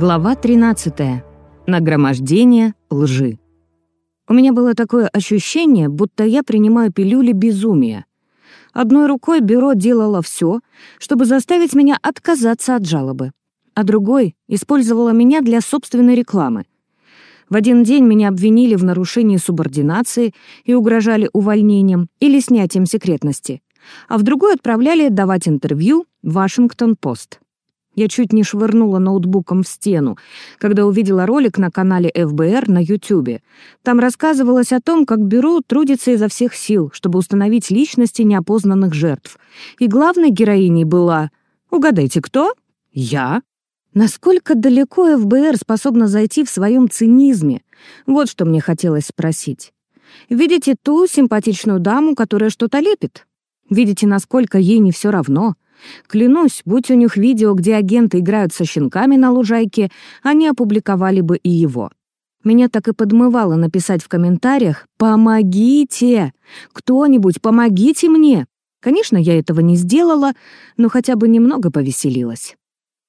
Глава 13. Нагромождение лжи. У меня было такое ощущение, будто я принимаю пилюли безумия. Одной рукой бюро делало все, чтобы заставить меня отказаться от жалобы, а другой использовало меня для собственной рекламы. В один день меня обвинили в нарушении субординации и угрожали увольнением или снятием секретности, а в другой отправляли давать интервью «Вашингтон-Пост». Я чуть не швырнула ноутбуком в стену, когда увидела ролик на канале ФБР на Ютубе. Там рассказывалось о том, как бюро трудится изо всех сил, чтобы установить личности неопознанных жертв. И главной героиней была... Угадайте, кто? Я. Насколько далеко ФБР способна зайти в своем цинизме? Вот что мне хотелось спросить. Видите ту симпатичную даму, которая что-то лепит? Видите, насколько ей не все равно? Клянусь, будь у них видео, где агенты играют со щенками на лужайке, они опубликовали бы и его. Меня так и подмывало написать в комментариях «Помогите! Кто-нибудь, помогите мне!» Конечно, я этого не сделала, но хотя бы немного повеселилась.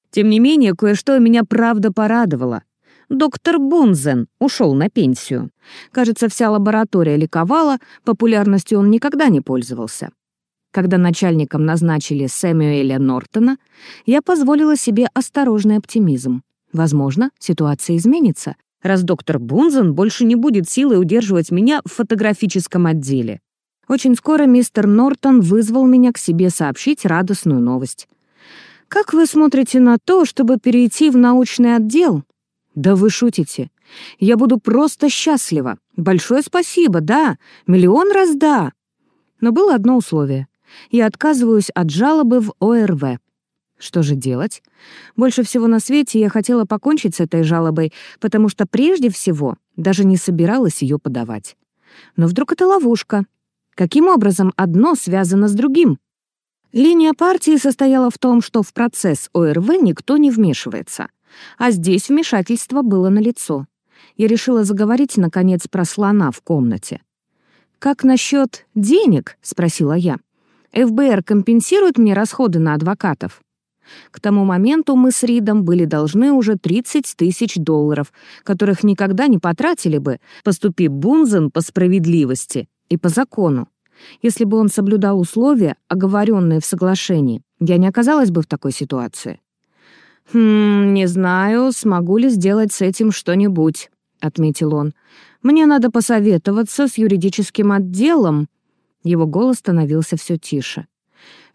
Тем не менее, кое-что меня правда порадовало. Доктор Бунзен ушел на пенсию. Кажется, вся лаборатория ликовала, популярностью он никогда не пользовался. Когда начальником назначили Сэмюэля Нортона, я позволила себе осторожный оптимизм. Возможно, ситуация изменится, раз доктор Бунзен больше не будет силой удерживать меня в фотографическом отделе. Очень скоро мистер Нортон вызвал меня к себе сообщить радостную новость. «Как вы смотрите на то, чтобы перейти в научный отдел?» «Да вы шутите. Я буду просто счастлива. Большое спасибо, да. Миллион раз да». Но было одно условие. Я отказываюсь от жалобы в ОРВ. Что же делать? Больше всего на свете я хотела покончить с этой жалобой, потому что прежде всего даже не собиралась ее подавать. Но вдруг это ловушка. Каким образом одно связано с другим? Линия партии состояла в том, что в процесс ОРВ никто не вмешивается. А здесь вмешательство было налицо. Я решила заговорить, наконец, про слона в комнате. «Как насчет денег?» — спросила я. ФБР компенсирует мне расходы на адвокатов? К тому моменту мы с Ридом были должны уже 30 тысяч долларов, которых никогда не потратили бы, поступив Бунзен по справедливости и по закону. Если бы он соблюдал условия, оговоренные в соглашении, я не оказалась бы в такой ситуации. «Хм, не знаю, смогу ли сделать с этим что-нибудь», — отметил он. «Мне надо посоветоваться с юридическим отделом, его голос становился все тише.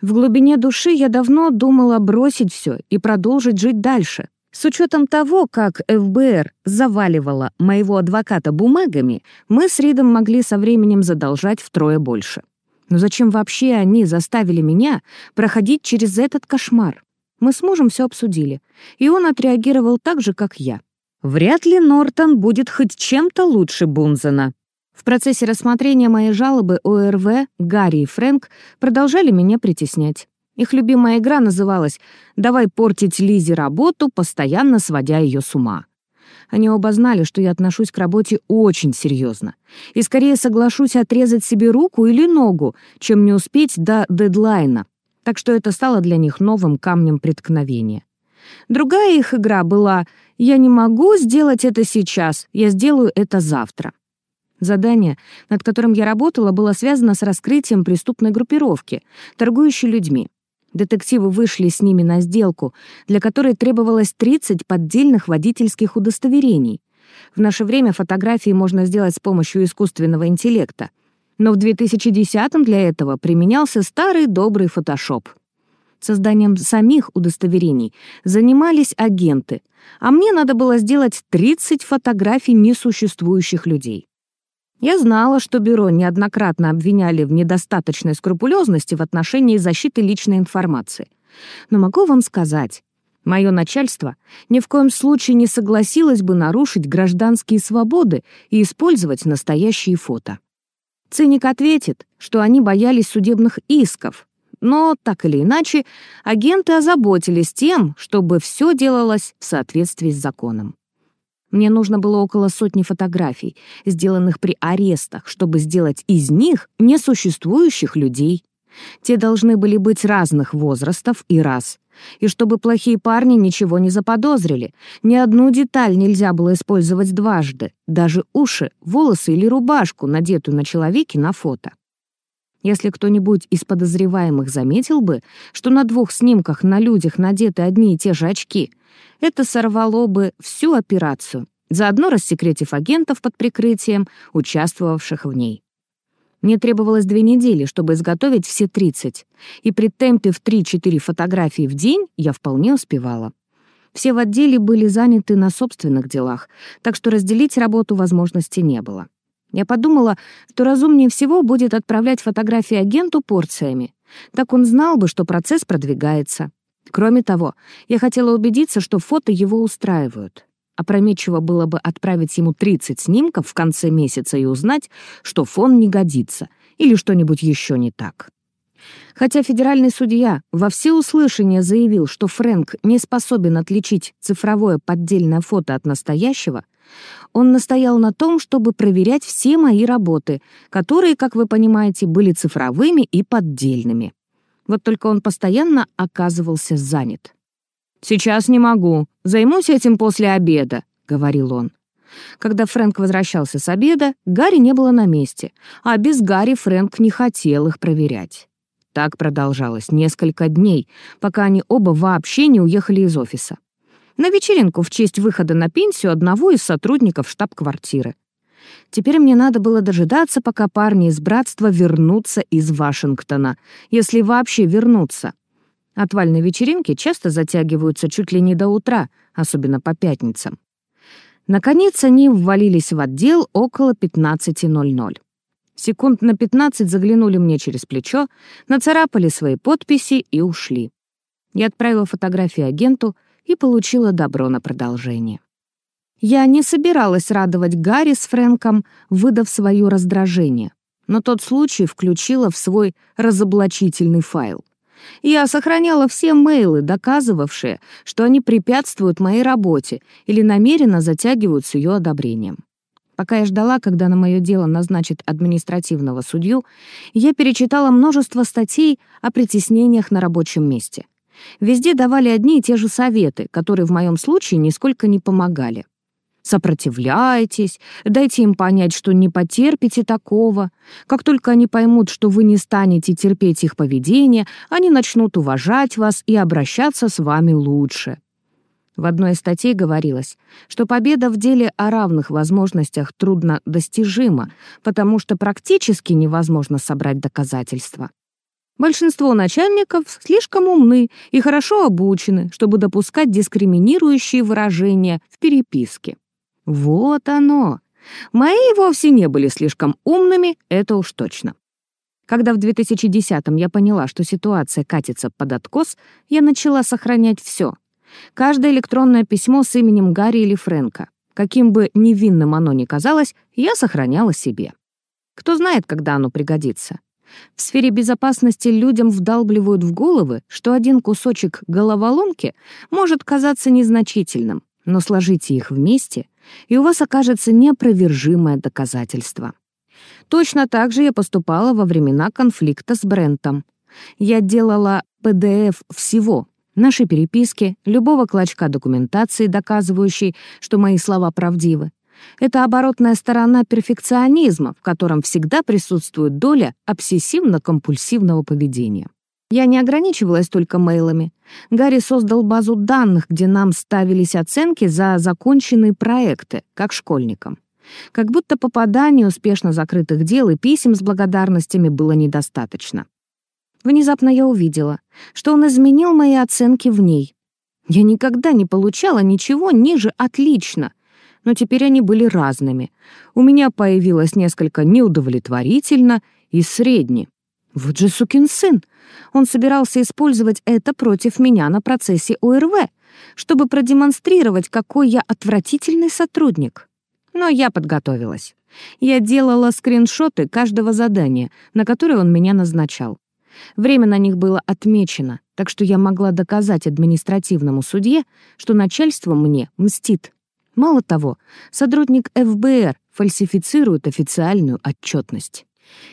В глубине души я давно думала бросить все и продолжить жить дальше. С учетом того, как ФБР заваливала моего адвоката бумагами, мы с Ридом могли со временем задолжать втрое больше. Но зачем вообще они заставили меня проходить через этот кошмар? Мы с мужем все обсудили, и он отреагировал так же, как я. Вряд ли Нортон будет хоть чем-то лучше Бунзена. В процессе рассмотрения моей жалобы ОРВ Гарри и Фрэнк продолжали меня притеснять. Их любимая игра называлась «Давай портить Лизе работу, постоянно сводя ее с ума». Они оба знали, что я отношусь к работе очень серьезно и скорее соглашусь отрезать себе руку или ногу, чем не успеть до дедлайна, так что это стало для них новым камнем преткновения. Другая их игра была «Я не могу сделать это сейчас, я сделаю это завтра». Задание, над которым я работала, было связано с раскрытием преступной группировки, торгующей людьми. Детективы вышли с ними на сделку, для которой требовалось 30 поддельных водительских удостоверений. В наше время фотографии можно сделать с помощью искусственного интеллекта. Но в 2010-м для этого применялся старый добрый фотошоп. Созданием самих удостоверений занимались агенты, а мне надо было сделать 30 фотографий несуществующих людей. Я знала, что бюро неоднократно обвиняли в недостаточной скрупулезности в отношении защиты личной информации. Но могу вам сказать, мое начальство ни в коем случае не согласилось бы нарушить гражданские свободы и использовать настоящие фото. Циник ответит, что они боялись судебных исков, но, так или иначе, агенты озаботились тем, чтобы все делалось в соответствии с законом. Мне нужно было около сотни фотографий, сделанных при арестах, чтобы сделать из них несуществующих людей. Те должны были быть разных возрастов и рас, И чтобы плохие парни ничего не заподозрили. Ни одну деталь нельзя было использовать дважды. Даже уши, волосы или рубашку, надетую на человеке на фото. Если кто-нибудь из подозреваемых заметил бы, что на двух снимках на людях надеты одни и те же очки, это сорвало бы всю операцию, заодно рассекретив агентов под прикрытием, участвовавших в ней. Мне требовалось две недели, чтобы изготовить все 30, и при темпе в 3-4 фотографии в день я вполне успевала. Все в отделе были заняты на собственных делах, так что разделить работу возможности не было. Я подумала, что разумнее всего будет отправлять фотографии агенту порциями. Так он знал бы, что процесс продвигается. Кроме того, я хотела убедиться, что фото его устраивают. Опрометчиво было бы отправить ему 30 снимков в конце месяца и узнать, что фон не годится или что-нибудь еще не так. Хотя федеральный судья во всеуслышание заявил, что Фрэнк не способен отличить цифровое поддельное фото от настоящего, он настоял на том, чтобы проверять все мои работы, которые, как вы понимаете, были цифровыми и поддельными. Вот только он постоянно оказывался занят. «Сейчас не могу. Займусь этим после обеда», — говорил он. Когда Фрэнк возвращался с обеда, Гарри не было на месте, а без Гарри Фрэнк не хотел их проверять. Так продолжалось несколько дней, пока они оба вообще не уехали из офиса. На вечеринку в честь выхода на пенсию одного из сотрудников штаб-квартиры. Теперь мне надо было дожидаться, пока парни из братства вернутся из Вашингтона, если вообще вернутся. Отвальные вечеринки часто затягиваются чуть ли не до утра, особенно по пятницам. Наконец они ввалились в отдел около 15.00. Секунд на 15 заглянули мне через плечо, нацарапали свои подписи и ушли. Я отправила фотографии агенту и получила добро на продолжение. Я не собиралась радовать Гарри с Фрэнком, выдав свое раздражение, но тот случай включила в свой разоблачительный файл. Я сохраняла все мейлы, доказывавшие, что они препятствуют моей работе или намеренно затягивают с ее одобрением. Пока я ждала, когда на мое дело назначат административного судью, я перечитала множество статей о притеснениях на рабочем месте. Везде давали одни и те же советы, которые в моем случае нисколько не помогали. Сопротивляйтесь, дайте им понять, что не потерпите такого. Как только они поймут, что вы не станете терпеть их поведение, они начнут уважать вас и обращаться с вами лучше. В одной из статей говорилось, что победа в деле о равных возможностях трудно достижима, потому что практически невозможно собрать доказательства. Большинство начальников слишком умны и хорошо обучены, чтобы допускать дискриминирующие выражения в переписке. Вот оно. Мои вовсе не были слишком умными, это уж точно. Когда в 2010-м я поняла, что ситуация катится под откос, я начала сохранять все. Каждое электронное письмо с именем Гарри или Фрэнка. Каким бы невинным оно ни казалось, я сохраняла себе. Кто знает, когда оно пригодится. В сфере безопасности людям вдалбливают в головы, что один кусочек головоломки может казаться незначительным, но сложите их вместе, и у вас окажется неопровержимое доказательство. Точно так же я поступала во времена конфликта с Брентом. Я делала PDF всего, нашей переписки, любого клочка документации, доказывающей, что мои слова правдивы. Это оборотная сторона перфекционизма, в котором всегда присутствует доля обсессивно-компульсивного поведения. Я не ограничивалась только мейлами. Гарри создал базу данных, где нам ставились оценки за законченные проекты, как школьникам. Как будто попаданий успешно закрытых дел и писем с благодарностями было недостаточно. Внезапно я увидела, что он изменил мои оценки в ней. Я никогда не получала ничего ниже «отлично», но теперь они были разными. У меня появилось несколько неудовлетворительно и средне. Вот же сукин сын! Он собирался использовать это против меня на процессе ОРВ, чтобы продемонстрировать, какой я отвратительный сотрудник. Но я подготовилась. Я делала скриншоты каждого задания, на которое он меня назначал. Время на них было отмечено, так что я могла доказать административному судье, что начальство мне мстит. Мало того, сотрудник ФБР фальсифицирует официальную отчетность.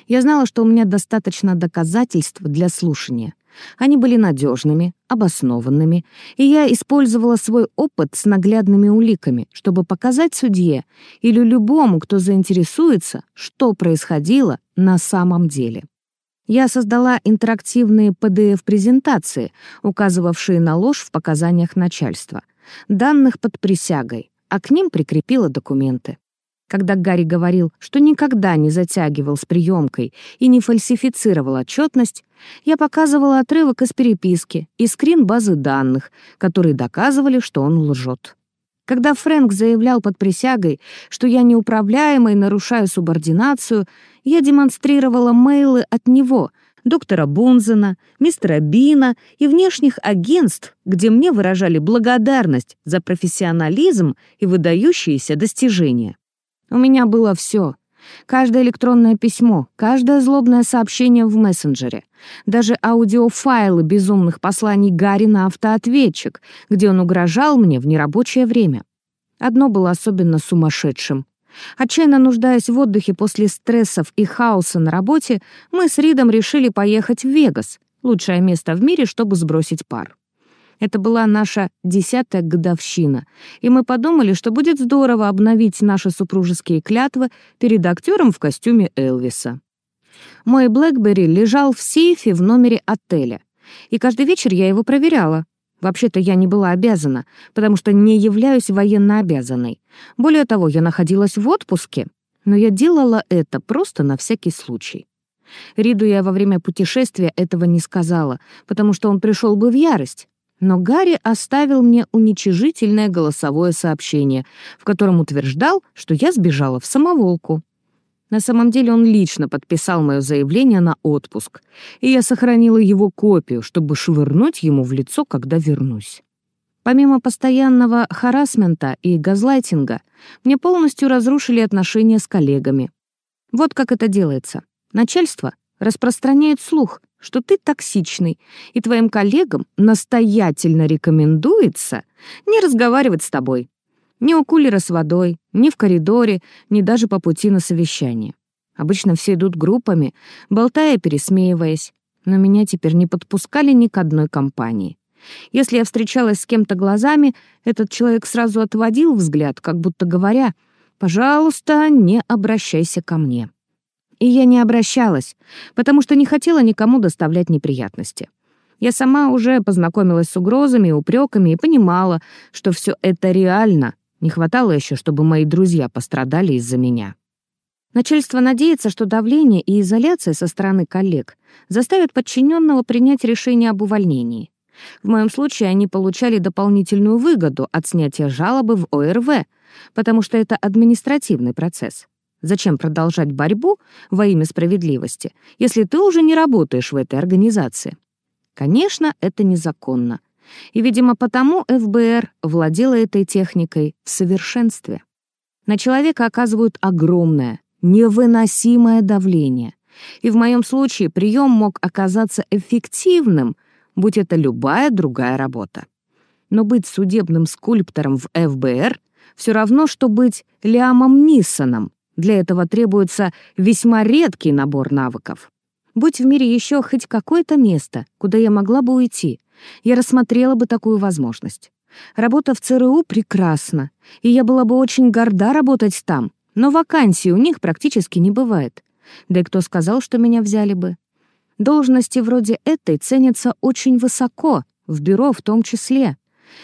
Я знала, что у меня достаточно доказательств для слушания, Они были надежными, обоснованными, и я использовала свой опыт с наглядными уликами, чтобы показать судье или любому, кто заинтересуется, что происходило на самом деле. Я создала интерактивные PDF-презентации, указывавшие на ложь в показаниях начальства, данных под присягой, а к ним прикрепила документы. Когда Гарри говорил, что никогда не затягивал с приемкой и не фальсифицировал отчетность, я показывала отрывок из переписки и скрин базы данных, которые доказывали, что он лжет. Когда Фрэнк заявлял под присягой, что я неуправляемый нарушаю субординацию, я демонстрировала мейлы от него, доктора Бунзена, мистера Бина и внешних агентств, где мне выражали благодарность за профессионализм и выдающиеся достижения. У меня было все. Каждое электронное письмо, каждое злобное сообщение в мессенджере, даже аудиофайлы безумных посланий Гарри на автоответчик, где он угрожал мне в нерабочее время. Одно было особенно сумасшедшим. Отчаянно нуждаясь в отдыхе после стрессов и хаоса на работе, мы с Ридом решили поехать в Вегас, лучшее место в мире, чтобы сбросить пар. Это была наша десятая годовщина, и мы подумали, что будет здорово обновить наши супружеские клятвы перед актером в костюме Элвиса. Мой Блэкбери лежал в сейфе в номере отеля, и каждый вечер я его проверяла. Вообще-то я не была обязана, потому что не являюсь военно обязанной. Более того, я находилась в отпуске, но я делала это просто на всякий случай. Риду я во время путешествия этого не сказала, потому что он пришел бы в ярость. Но Гарри оставил мне уничижительное голосовое сообщение, в котором утверждал, что я сбежала в самоволку. На самом деле он лично подписал мое заявление на отпуск, и я сохранила его копию, чтобы швырнуть ему в лицо, когда вернусь. Помимо постоянного харасмента и газлайтинга, мне полностью разрушили отношения с коллегами. Вот как это делается. Начальство распространяет слух, что ты токсичный, и твоим коллегам настоятельно рекомендуется не разговаривать с тобой. Ни у кулера с водой, ни в коридоре, ни даже по пути на совещание. Обычно все идут группами, болтая пересмеиваясь, но меня теперь не подпускали ни к одной компании. Если я встречалась с кем-то глазами, этот человек сразу отводил взгляд, как будто говоря, «Пожалуйста, не обращайся ко мне». И я не обращалась, потому что не хотела никому доставлять неприятности. Я сама уже познакомилась с угрозами и упреками и понимала, что все это реально. Не хватало еще, чтобы мои друзья пострадали из-за меня. Начальство надеется, что давление и изоляция со стороны коллег заставят подчиненного принять решение об увольнении. В моем случае они получали дополнительную выгоду от снятия жалобы в ОРВ, потому что это административный процесс. Зачем продолжать борьбу во имя справедливости, если ты уже не работаешь в этой организации? Конечно, это незаконно. И, видимо, потому ФБР владела этой техникой в совершенстве. На человека оказывают огромное, невыносимое давление. И в моем случае прием мог оказаться эффективным, будь это любая другая работа. Но быть судебным скульптором в ФБР все равно, что быть Лиамом Ниссоном, для этого требуется весьма редкий набор навыков. Будь в мире еще хоть какое-то место, куда я могла бы уйти, я рассмотрела бы такую возможность. Работа в ЦРУ прекрасна, и я была бы очень горда работать там, но вакансий у них практически не бывает. Да и кто сказал, что меня взяли бы? Должности вроде этой ценятся очень высоко, в бюро в том числе.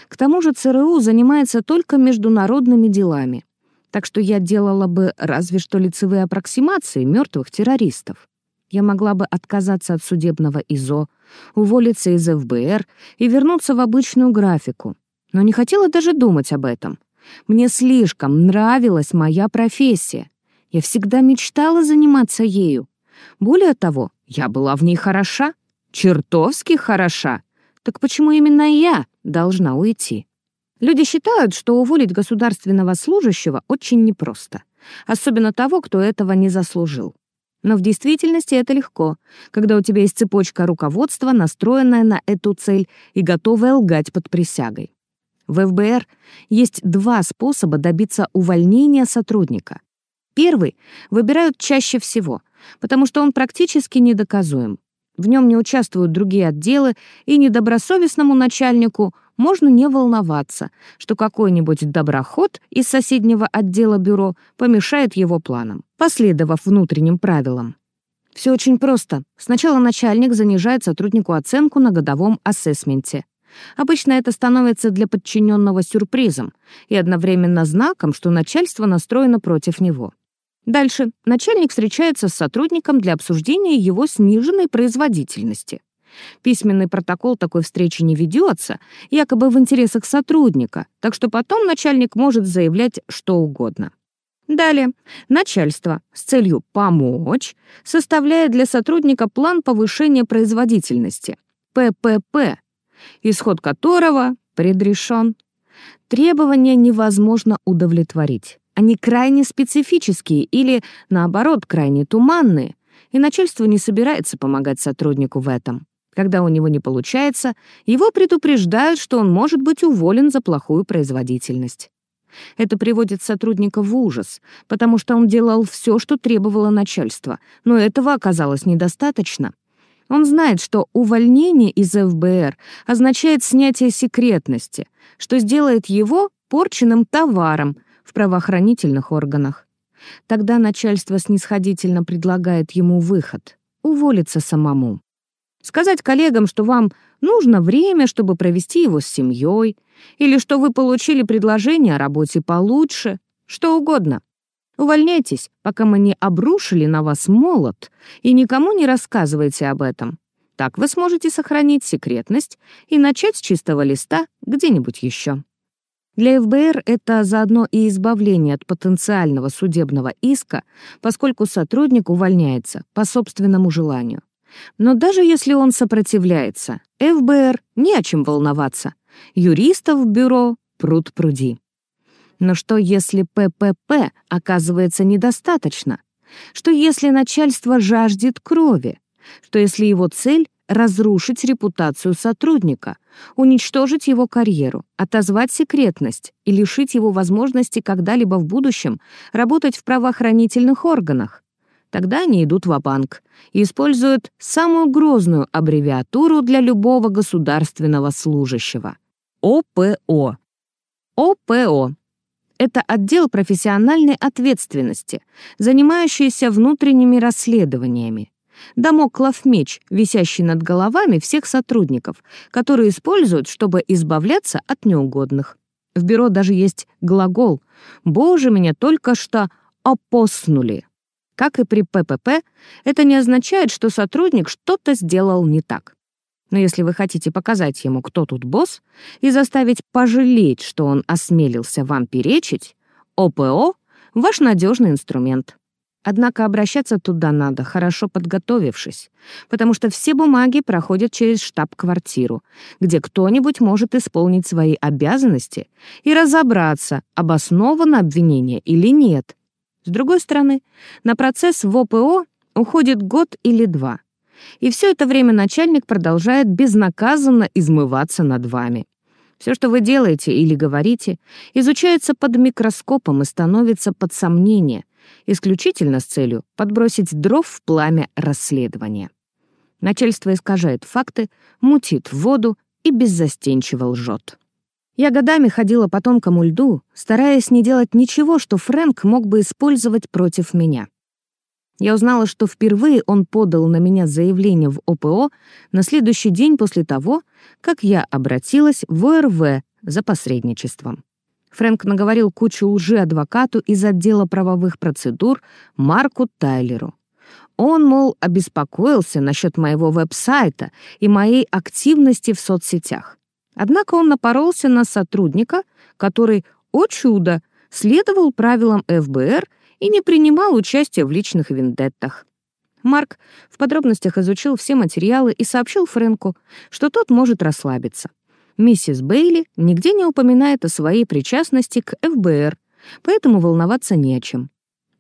К тому же ЦРУ занимается только международными делами так что я делала бы разве что лицевые аппроксимации мертвых террористов. Я могла бы отказаться от судебного ИЗО, уволиться из ФБР и вернуться в обычную графику, но не хотела даже думать об этом. Мне слишком нравилась моя профессия. Я всегда мечтала заниматься ею. Более того, я была в ней хороша, чертовски хороша. Так почему именно я должна уйти? Люди считают, что уволить государственного служащего очень непросто, особенно того, кто этого не заслужил. Но в действительности это легко, когда у тебя есть цепочка руководства, настроенная на эту цель и готовая лгать под присягой. В ФБР есть два способа добиться увольнения сотрудника. Первый выбирают чаще всего, потому что он практически недоказуем. в нем не участвуют другие отделы, и недобросовестному начальнику можно не волноваться, что какой-нибудь доброход из соседнего отдела бюро помешает его планам, последовав внутренним правилам. Все очень просто. Сначала начальник занижает сотруднику оценку на годовом ассессменте. Обычно это становится для подчиненного сюрпризом и одновременно знаком, что начальство настроено против него. Дальше начальник встречается с сотрудником для обсуждения его сниженной производительности. Письменный протокол такой встречи не ведется, якобы в интересах сотрудника, так что потом начальник может заявлять что угодно. Далее, начальство с целью помочь составляет для сотрудника план повышения производительности, ППП, исход которого предрешен. Требования невозможно удовлетворить. Они крайне специфические или, наоборот, крайне туманные, и начальство не собирается помогать сотруднику в этом. Когда у него не получается, его предупреждают, что он может быть уволен за плохую производительность. Это приводит сотрудника в ужас, потому что он делал все, что требовало начальство, но этого оказалось недостаточно. Он знает, что увольнение из ФБР означает снятие секретности, что сделает его порченным товаром, в правоохранительных органах. Тогда начальство снисходительно предлагает ему выход — уволиться самому. Сказать коллегам, что вам нужно время, чтобы провести его с семьей, или что вы получили предложение о работе получше, что угодно. Увольняйтесь, пока мы не обрушили на вас молот, и никому не рассказывайте об этом. Так вы сможете сохранить секретность и начать с чистого листа где-нибудь еще. Для ФБР это заодно и избавление от потенциального судебного иска, поскольку сотрудник увольняется по собственному желанию. Но даже если он сопротивляется, ФБР не о чем волноваться. Юристов в бюро пруд пруди. Но что если ППП оказывается недостаточно? Что если начальство жаждет крови? Что если его цель разрушить репутацию сотрудника, уничтожить его карьеру, отозвать секретность и лишить его возможности когда-либо в будущем работать в правоохранительных органах. Тогда они идут в банк и используют самую грозную аббревиатуру для любого государственного служащего — ОПО. ОПО — это отдел профессиональной ответственности, занимающийся внутренними расследованиями, Дамоклов меч, висящий над головами всех сотрудников, которые используют, чтобы избавляться от неугодных. В бюро даже есть глагол «Боже, меня только что опоснули». Как и при ППП, это не означает, что сотрудник что-то сделал не так. Но если вы хотите показать ему, кто тут босс, и заставить пожалеть, что он осмелился вам перечить, ОПО — ваш надежный инструмент. Однако обращаться туда надо, хорошо подготовившись, потому что все бумаги проходят через штаб-квартиру, где кто-нибудь может исполнить свои обязанности и разобраться, обосновано обвинение или нет. С другой стороны, на процесс в ОПО уходит год или два. И все это время начальник продолжает безнаказанно измываться над вами. Все, что вы делаете или говорите, изучается под микроскопом и становится под сомнение, исключительно с целью подбросить дров в пламя расследования. Начальство искажает факты, мутит воду и беззастенчиво лжет. Я годами ходила по тонкому льду, стараясь не делать ничего, что Фрэнк мог бы использовать против меня. Я узнала, что впервые он подал на меня заявление в ОПО на следующий день после того, как я обратилась в ОРВ за посредничеством. Фрэнк наговорил кучу лжи адвокату из отдела правовых процедур Марку Тайлеру. Он, мол, обеспокоился насчет моего веб-сайта и моей активности в соцсетях. Однако он напоролся на сотрудника, который, о чудо, следовал правилам ФБР и не принимал участия в личных вендеттах. Марк в подробностях изучил все материалы и сообщил Фрэнку, что тот может расслабиться. Миссис Бейли нигде не упоминает о своей причастности к ФБР, поэтому волноваться не о чем.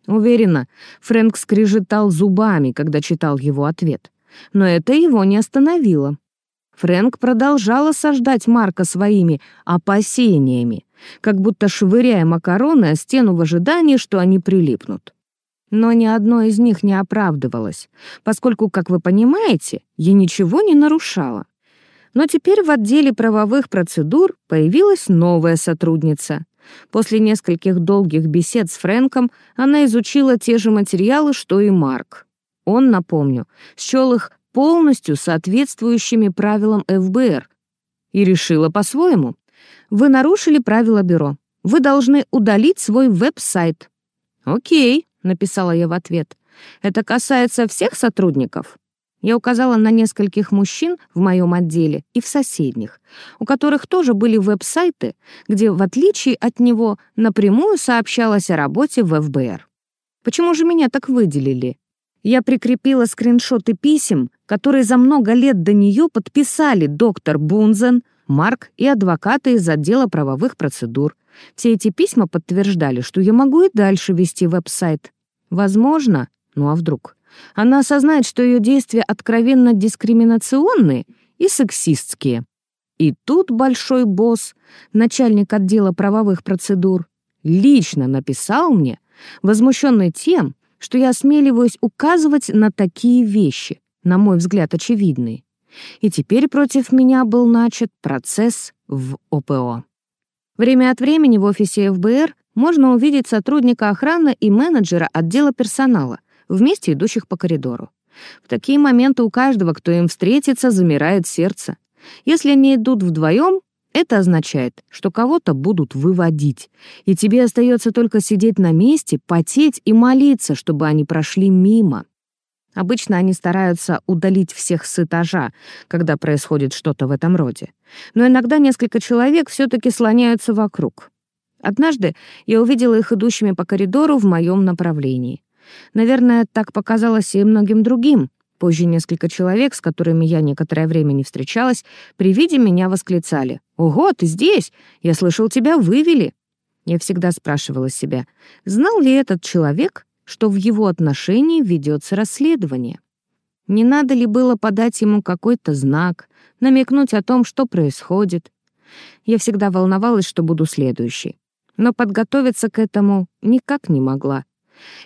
Уверена, Фрэнк скрежетал зубами, когда читал его ответ. Но это его не остановило. Фрэнк продолжал осаждать Марка своими опасениями, как будто швыряя макароны о стену в ожидании, что они прилипнут. Но ни одно из них не оправдывалось, поскольку, как вы понимаете, я ничего не нарушала. Но теперь в отделе правовых процедур появилась новая сотрудница. После нескольких долгих бесед с Фрэнком она изучила те же материалы, что и Марк. Он, напомню, счел их полностью соответствующими правилам ФБР и решила по-своему. Вы нарушили правила бюро. Вы должны удалить свой веб-сайт. «Окей», — написала я в ответ. «Это касается всех сотрудников?» Я указала на нескольких мужчин в моем отделе и в соседних, у которых тоже были веб-сайты, где, в отличие от него, напрямую сообщалось о работе в ФБР. Почему же меня так выделили? Я прикрепила скриншоты писем, которые за много лет до нее подписали доктор Бунзен, Марк и адвокаты из отдела правовых процедур. Все эти письма подтверждали, что я могу и дальше вести веб-сайт. Возможно, ну а вдруг? Она осознает, что ее действия откровенно дискриминационные и сексистские. И тут большой босс, начальник отдела правовых процедур, лично написал мне, возмущенный тем, что я осмеливаюсь указывать на такие вещи, на мой взгляд, очевидные. И теперь против меня был начат процесс в ОПО. Время от времени в офисе ФБР можно увидеть сотрудника охраны и менеджера отдела персонала, вместе идущих по коридору. В такие моменты у каждого, кто им встретится, замирает сердце. Если они идут вдвоем, это означает, что кого-то будут выводить, и тебе остается только сидеть на месте, потеть и молиться, чтобы они прошли мимо. Обычно они стараются удалить всех с этажа, когда происходит что-то в этом роде. Но иногда несколько человек все-таки слоняются вокруг. Однажды я увидела их идущими по коридору в моем направлении. Наверное, так показалось и многим другим. Позже несколько человек, с которыми я некоторое время не встречалась, при виде меня восклицали. «Ого, ты здесь! Я слышал, тебя вывели!» Я всегда спрашивала себя, знал ли этот человек, что в его отношении ведется расследование? Не надо ли было подать ему какой-то знак, намекнуть о том, что происходит? Я всегда волновалась, что буду следующей. Но подготовиться к этому никак не могла.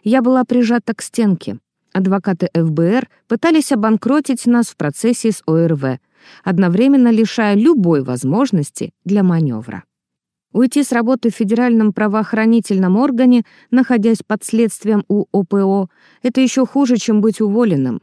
Я была прижата к стенке. Адвокаты ФБР пытались обанкротить нас в процессе с ОРВ, одновременно лишая любой возможности для маневра. Уйти с работы в федеральном правоохранительном органе, находясь под следствием у ОПО, это еще хуже, чем быть уволенным.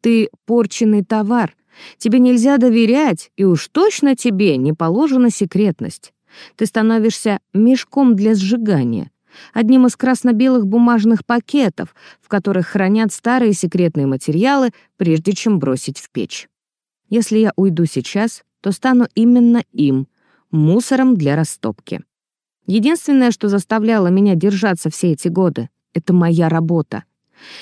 Ты порченный товар, тебе нельзя доверять, и уж точно тебе не положена секретность. Ты становишься мешком для сжигания, одним из красно-белых бумажных пакетов, в которых хранят старые секретные материалы, прежде чем бросить в печь. Если я уйду сейчас, то стану именно им, мусором для растопки. Единственное, что заставляло меня держаться все эти годы, это моя работа.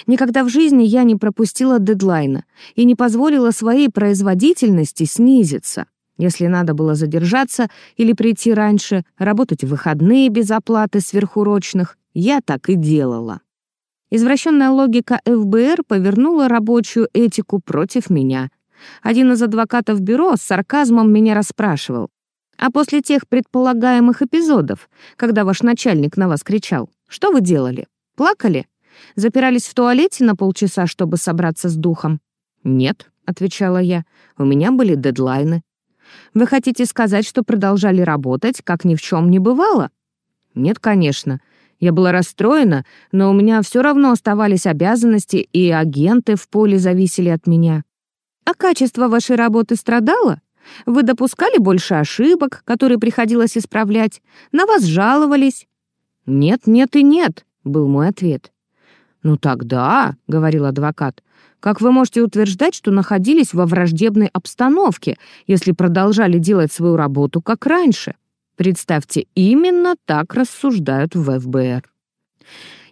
Никогда в жизни я не пропустила дедлайна и не позволила своей производительности снизиться. Если надо было задержаться или прийти раньше, работать в выходные без оплаты сверхурочных, я так и делала. Извращенная логика ФБР повернула рабочую этику против меня. Один из адвокатов бюро с сарказмом меня расспрашивал. «А после тех предполагаемых эпизодов, когда ваш начальник на вас кричал, что вы делали? Плакали? Запирались в туалете на полчаса, чтобы собраться с духом?» «Нет», — отвечала я, — «у меня были дедлайны, вы хотите сказать, что продолжали работать, как ни в чем не бывало? Нет, конечно. Я была расстроена, но у меня все равно оставались обязанности, и агенты в поле зависели от меня. А качество вашей работы страдало? Вы допускали больше ошибок, которые приходилось исправлять? На вас жаловались? Нет, нет и нет, был мой ответ. «Ну тогда», — говорил адвокат, как вы можете утверждать, что находились во враждебной обстановке, если продолжали делать свою работу как раньше? Представьте, именно так рассуждают в ФБР.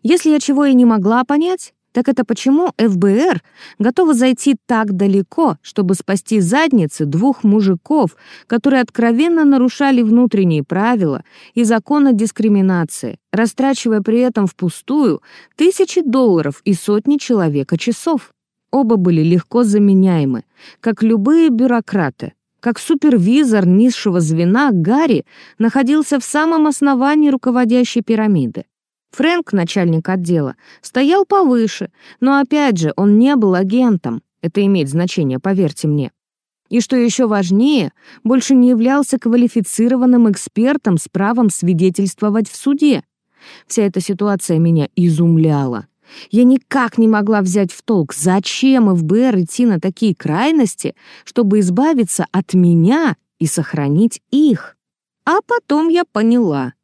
Если я чего и не могла понять, так это почему ФБР готова зайти так далеко, чтобы спасти задницы двух мужиков, которые откровенно нарушали внутренние правила и законы дискриминации, растрачивая при этом впустую тысячи долларов и сотни человека часов. Оба были легко заменяемы, как любые бюрократы. Как супервизор низшего звена Гарри находился в самом основании руководящей пирамиды. Фрэнк, начальник отдела, стоял повыше, но опять же он не был агентом. Это имеет значение, поверьте мне. И что еще важнее, больше не являлся квалифицированным экспертом с правом свидетельствовать в суде. Вся эта ситуация меня изумляла. Я никак не могла взять в толк, зачем ФБР идти на такие крайности, чтобы избавиться от меня и сохранить их. А потом я поняла.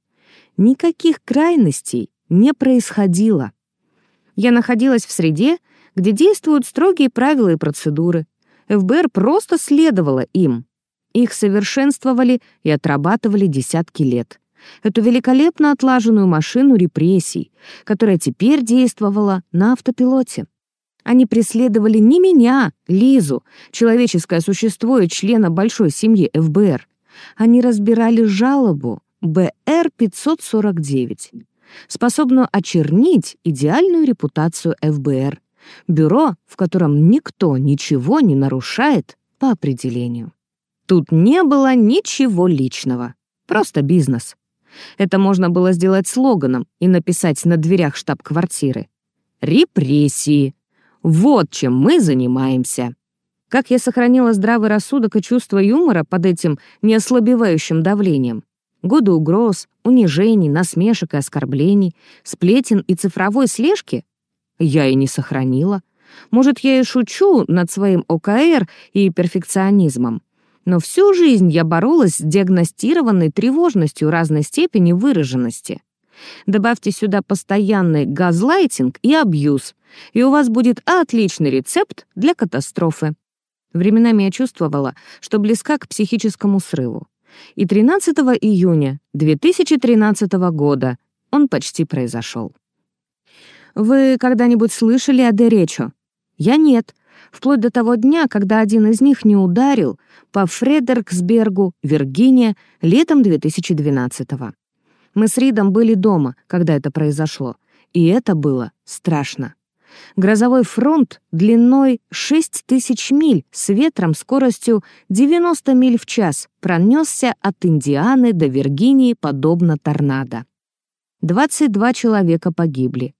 Никаких крайностей не происходило. Я находилась в среде, где действуют строгие правила и процедуры. ФБР просто следовало им. Их совершенствовали и отрабатывали десятки лет. Эту великолепно отлаженную машину репрессий, которая теперь действовала на автопилоте. Они преследовали не меня, Лизу, человеческое существо и члена большой семьи ФБР. Они разбирали жалобу БР-549, способную очернить идеальную репутацию ФБР, бюро, в котором никто ничего не нарушает по определению. Тут не было ничего личного, просто бизнес. Это можно было сделать слоганом и написать на дверях штаб-квартиры. «Репрессии. Вот чем мы занимаемся». Как я сохранила здравый рассудок и чувство юмора под этим неослабевающим давлением? Годы угроз, унижений, насмешек и оскорблений, сплетен и цифровой слежки? Я и не сохранила. Может, я и шучу над своим ОКР и перфекционизмом, но всю жизнь я боролась с диагностированной тревожностью разной степени выраженности. Добавьте сюда постоянный газлайтинг и абьюз, и у вас будет отличный рецепт для катастрофы. Временами я чувствовала, что близка к психическому срыву. И 13 июня 2013 года он почти произошел. Вы когда-нибудь слышали о Деречо? Я нет, вплоть до того дня, когда один из них не ударил по Фредериксбергу, Виргиния, летом 2012-го. Мы с Ридом были дома, когда это произошло, и это было страшно. Грозовой фронт длиной 6 тысяч миль с ветром скоростью 90 миль в час пронесся от Индианы до Виргинии подобно торнадо. 22 человека погибли.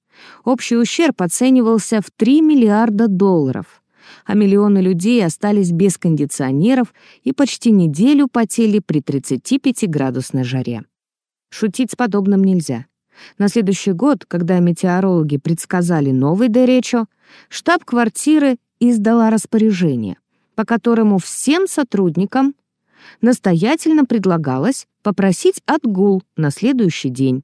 Общий ущерб оценивался в 3 миллиарда долларов а миллионы людей остались без кондиционеров и почти неделю потели при 35-градусной жаре. Шутить с подобным нельзя. На следующий год, когда метеорологи предсказали новый деречо, штаб-квартиры издала распоряжение, по которому всем сотрудникам настоятельно предлагалось попросить отгул на следующий день.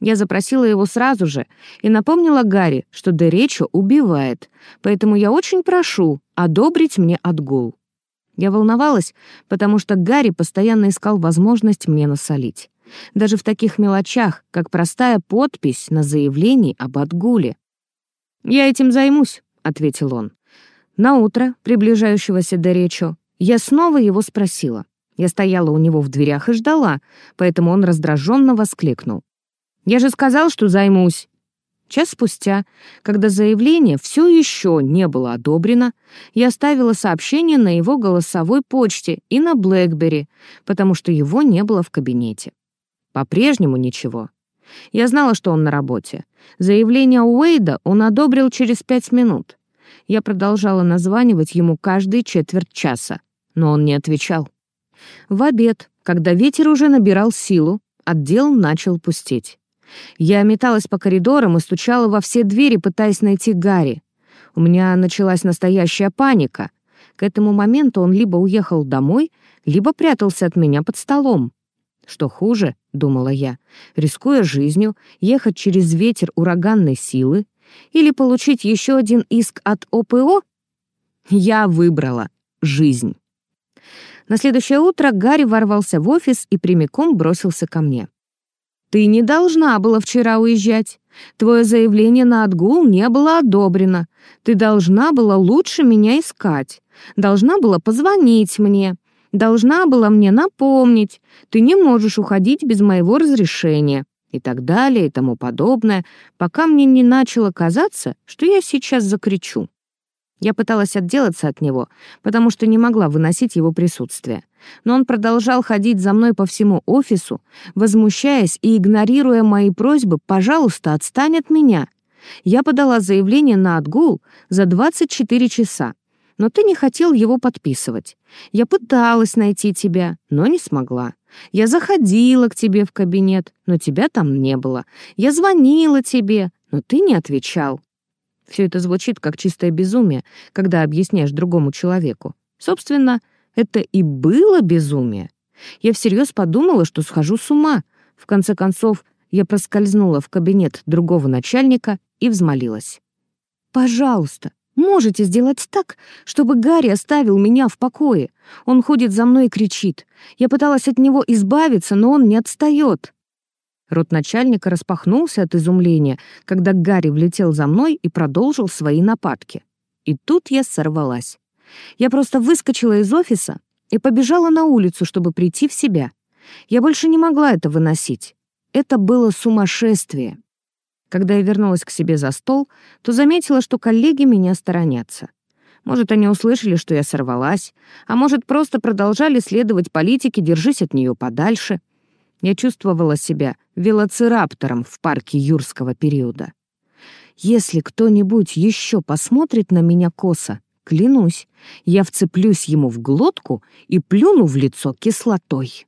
Я запросила его сразу же и напомнила Гарри, что Деречо убивает, поэтому я очень прошу одобрить мне отгул. Я волновалась, потому что Гарри постоянно искал возможность мне насолить. Даже в таких мелочах, как простая подпись на заявлении об отгуле. «Я этим займусь», — ответил он. На утро приближающегося Деречо я снова его спросила. Я стояла у него в дверях и ждала, поэтому он раздраженно воскликнул. Я же сказал, что займусь. Час спустя, когда заявление все еще не было одобрено, я оставила сообщение на его голосовой почте и на Блэкбери, потому что его не было в кабинете. По-прежнему ничего. Я знала, что он на работе. Заявление Уэйда он одобрил через пять минут. Я продолжала названивать ему каждые четверть часа, но он не отвечал. В обед, когда ветер уже набирал силу, отдел начал пустеть. Я металась по коридорам и стучала во все двери, пытаясь найти Гарри. У меня началась настоящая паника. К этому моменту он либо уехал домой, либо прятался от меня под столом. Что хуже, — думала я, — рискуя жизнью, ехать через ветер ураганной силы или получить еще один иск от ОПО? Я выбрала жизнь. На следующее утро Гарри ворвался в офис и прямиком бросился ко мне. Ты не должна была вчера уезжать. Твое заявление на отгул не было одобрено. Ты должна была лучше меня искать. Должна была позвонить мне. Должна была мне напомнить. Ты не можешь уходить без моего разрешения. И так далее, и тому подобное, пока мне не начало казаться, что я сейчас закричу. Я пыталась отделаться от него, потому что не могла выносить его присутствие. Но он продолжал ходить за мной по всему офису, возмущаясь и игнорируя мои просьбы «пожалуйста, отстань от меня». Я подала заявление на отгул за 24 часа, но ты не хотел его подписывать. Я пыталась найти тебя, но не смогла. Я заходила к тебе в кабинет, но тебя там не было. Я звонила тебе, но ты не отвечал. Все это звучит как чистое безумие, когда объясняешь другому человеку. Собственно, это и было безумие. Я всерьез подумала, что схожу с ума. В конце концов, я проскользнула в кабинет другого начальника и взмолилась. «Пожалуйста, можете сделать так, чтобы Гарри оставил меня в покое? Он ходит за мной и кричит. Я пыталась от него избавиться, но он не отстает». Рот начальника распахнулся от изумления, когда Гарри влетел за мной и продолжил свои нападки. И тут я сорвалась. Я просто выскочила из офиса и побежала на улицу, чтобы прийти в себя. Я больше не могла это выносить. Это было сумасшествие. Когда я вернулась к себе за стол, то заметила, что коллеги меня сторонятся. Может, они услышали, что я сорвалась, а может, просто продолжали следовать политике «держись от нее подальше». Я чувствовала себя велоцираптором в парке юрского периода. Если кто-нибудь еще посмотрит на меня косо, клянусь, я вцеплюсь ему в глотку и плюну в лицо кислотой.